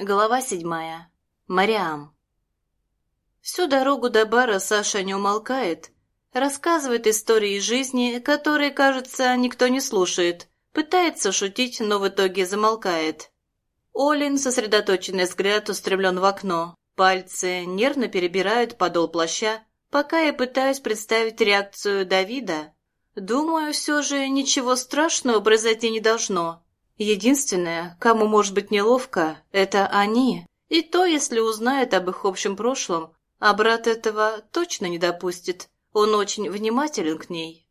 Глава седьмая. Мариам. Всю дорогу до бара Саша не умолкает. Рассказывает истории из жизни, которые, кажется, никто не слушает. Пытается шутить, но в итоге замолкает. Олин, сосредоточенный взгляд, устремлен в окно. Пальцы нервно перебирают подол плаща, пока я пытаюсь представить реакцию Давида. Думаю, все же ничего страшного произойти не должно. Единственное, кому может быть неловко, это они. И то, если узнает об их общем прошлом, а брат этого точно не допустит. Он очень внимателен к ней.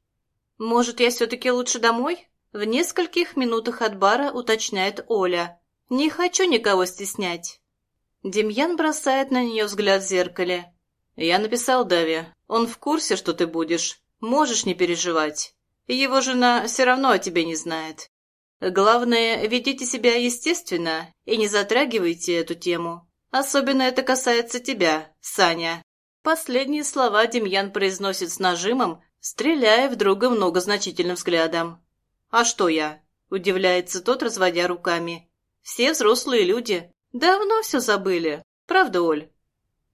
«Может, я все-таки лучше домой?» В нескольких минутах от бара уточняет Оля. «Не хочу никого стеснять». Демьян бросает на нее взгляд в зеркале. «Я написал Даве. Он в курсе, что ты будешь. Можешь не переживать. Его жена все равно о тебе не знает. Главное, ведите себя естественно и не затрагивайте эту тему. Особенно это касается тебя, Саня. Последние слова Демьян произносит с нажимом, стреляя в друга многозначительным взглядом. «А что я?» – удивляется тот, разводя руками. «Все взрослые люди. Давно все забыли. Правда, Оль?»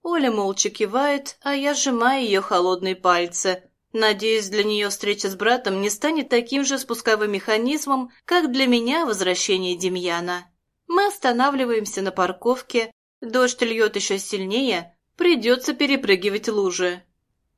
Оля молча кивает, а я сжимаю ее холодные пальцы, Надеюсь, для нее встреча с братом не станет таким же спусковым механизмом, как для меня возвращение Демьяна. Мы останавливаемся на парковке, дождь льет еще сильнее, придется перепрыгивать лужи.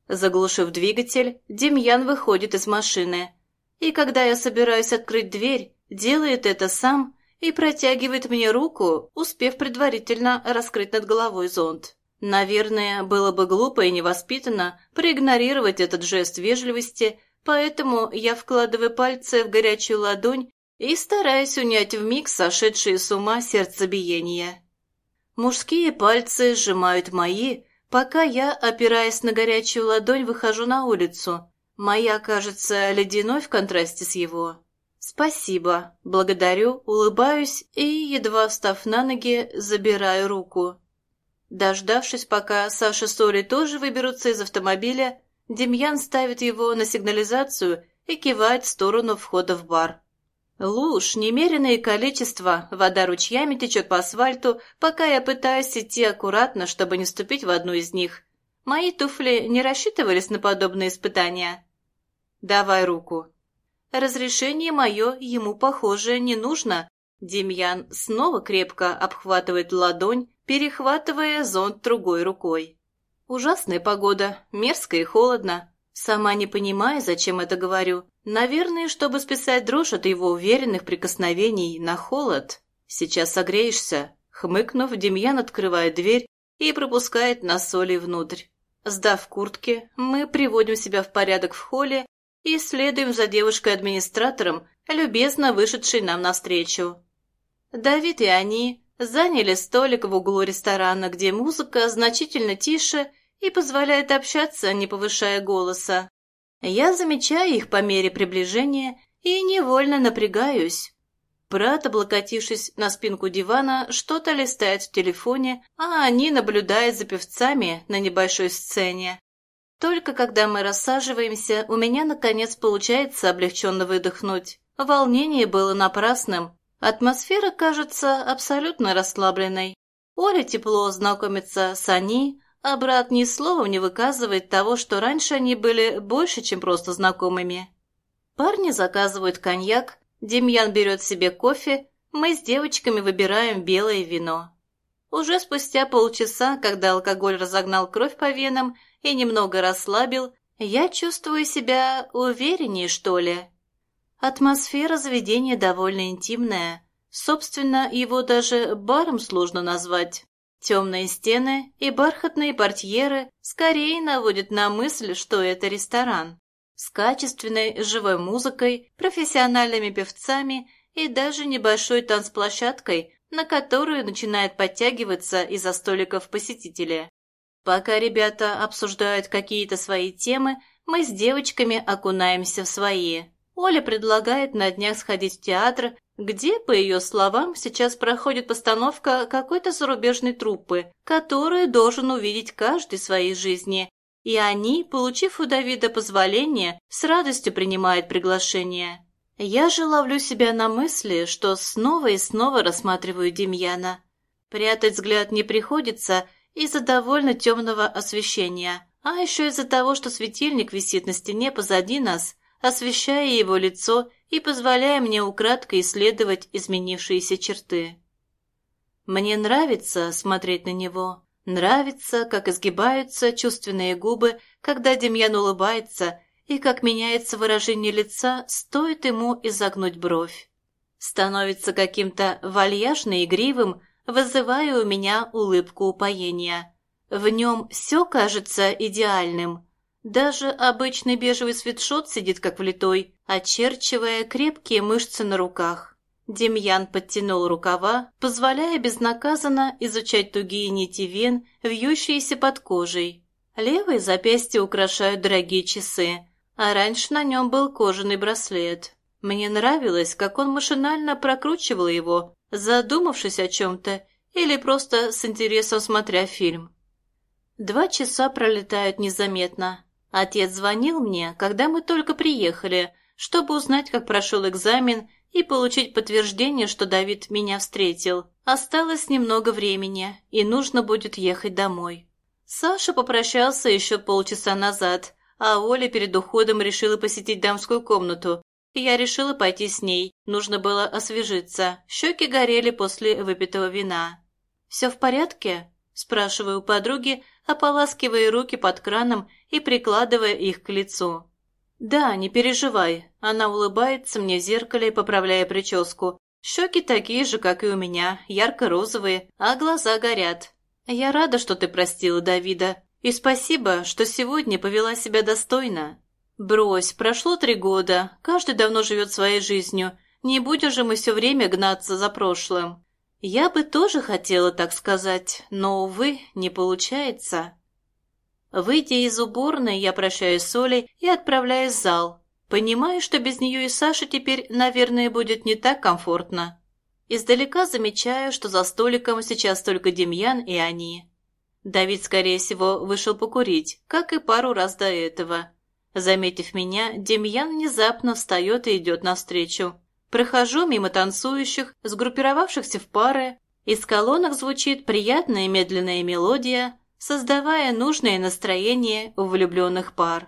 Заглушив двигатель, Демьян выходит из машины. И когда я собираюсь открыть дверь, делает это сам и протягивает мне руку, успев предварительно раскрыть над головой зонт. Наверное, было бы глупо и невоспитанно проигнорировать этот жест вежливости, поэтому я вкладываю пальцы в горячую ладонь и стараюсь унять вмиг сошедшие с ума сердцебиение. Мужские пальцы сжимают мои, пока я, опираясь на горячую ладонь, выхожу на улицу. Моя кажется ледяной в контрасте с его. «Спасибо», благодарю, улыбаюсь и, едва встав на ноги, забираю руку. Дождавшись, пока Саша с Олей тоже выберутся из автомобиля, Демьян ставит его на сигнализацию и кивает в сторону входа в бар. Луж, немеренное количество, вода ручьями течет по асфальту, пока я пытаюсь идти аккуратно, чтобы не ступить в одну из них. Мои туфли не рассчитывались на подобные испытания. «Давай руку». Разрешение мое ему, похоже, не нужно. Демьян снова крепко обхватывает ладонь, перехватывая зонт другой рукой. Ужасная погода, мерзко и холодно. Сама не понимая, зачем это говорю. Наверное, чтобы списать дрожь от его уверенных прикосновений на холод. Сейчас согреешься. Хмыкнув, Демьян открывает дверь и пропускает нас соли внутрь. Сдав куртки, мы приводим себя в порядок в холле и следуем за девушкой-администратором, любезно вышедшей нам навстречу. Давид и они заняли столик в углу ресторана, где музыка значительно тише и позволяет общаться, не повышая голоса. Я замечаю их по мере приближения и невольно напрягаюсь. Брат, облокотившись на спинку дивана, что-то листает в телефоне, а они наблюдают за певцами на небольшой сцене. Только когда мы рассаживаемся, у меня, наконец, получается облегченно выдохнуть. Волнение было напрасным, Атмосфера кажется абсолютно расслабленной. Оля тепло знакомится с Ани, а брат ни словом не выказывает того, что раньше они были больше, чем просто знакомыми. Парни заказывают коньяк, Демьян берет себе кофе, мы с девочками выбираем белое вино. Уже спустя полчаса, когда алкоголь разогнал кровь по венам и немного расслабил, я чувствую себя увереннее, что ли. Атмосфера заведения довольно интимная. Собственно, его даже баром сложно назвать. Темные стены и бархатные портьеры скорее наводят на мысль, что это ресторан. С качественной живой музыкой, профессиональными певцами и даже небольшой танцплощадкой, на которую начинает подтягиваться из-за столиков посетители. Пока ребята обсуждают какие-то свои темы, мы с девочками окунаемся в свои. Оля предлагает на днях сходить в театр, где, по ее словам, сейчас проходит постановка какой-то зарубежной труппы, которую должен увидеть каждый в своей жизни. И они, получив у Давида позволение, с радостью принимают приглашение. Я же ловлю себя на мысли, что снова и снова рассматриваю Демьяна. Прятать взгляд не приходится из-за довольно темного освещения, а еще из-за того, что светильник висит на стене позади нас, освещая его лицо и позволяя мне украдкой исследовать изменившиеся черты. Мне нравится смотреть на него, нравится, как изгибаются чувственные губы, когда Демьян улыбается, и как меняется выражение лица, стоит ему изогнуть бровь. Становится каким-то вальяжно игривым, вызывая у меня улыбку упоения. В нем все кажется идеальным. Даже обычный бежевый свитшот сидит как влитой, очерчивая крепкие мышцы на руках. Демьян подтянул рукава, позволяя безнаказанно изучать тугие нити вен, вьющиеся под кожей. Левые запястья украшают дорогие часы, а раньше на нем был кожаный браслет. Мне нравилось, как он машинально прокручивал его, задумавшись о чем-то или просто с интересом смотря фильм. Два часа пролетают незаметно. Отец звонил мне, когда мы только приехали, чтобы узнать, как прошел экзамен и получить подтверждение, что Давид меня встретил. Осталось немного времени, и нужно будет ехать домой. Саша попрощался еще полчаса назад, а Оля перед уходом решила посетить дамскую комнату. Я решила пойти с ней, нужно было освежиться, щеки горели после выпитого вина. «Все в порядке?» – спрашиваю подруги, ополаскивая руки под краном и прикладывая их к лицу. «Да, не переживай». Она улыбается мне в зеркале, поправляя прическу. Щеки такие же, как и у меня, ярко-розовые, а глаза горят. Я рада, что ты простила Давида. И спасибо, что сегодня повела себя достойно. Брось, прошло три года, каждый давно живет своей жизнью. Не будем же мы все время гнаться за прошлым. Я бы тоже хотела так сказать, но, увы, не получается. Выйдя из уборной, я прощаюсь с Олей и отправляюсь в зал. Понимаю, что без нее и Саши теперь, наверное, будет не так комфортно. Издалека замечаю, что за столиком сейчас только Демьян и они. Давид, скорее всего, вышел покурить, как и пару раз до этого. Заметив меня, Демьян внезапно встает и идет навстречу. Прохожу мимо танцующих, сгруппировавшихся в пары. Из колонок звучит приятная медленная мелодия, создавая нужное настроение у влюбленных пар.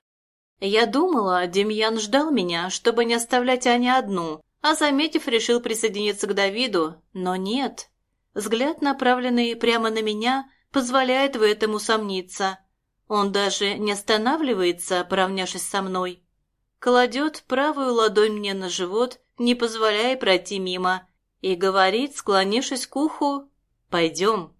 Я думала, Демьян ждал меня, чтобы не оставлять Ане одну, а, заметив, решил присоединиться к Давиду, но нет. Взгляд, направленный прямо на меня, позволяет в этом усомниться. Он даже не останавливается, поравнявшись со мной. Кладет правую ладонь мне на живот, не позволяя пройти мимо, и говорит, склонившись к уху, «Пойдем».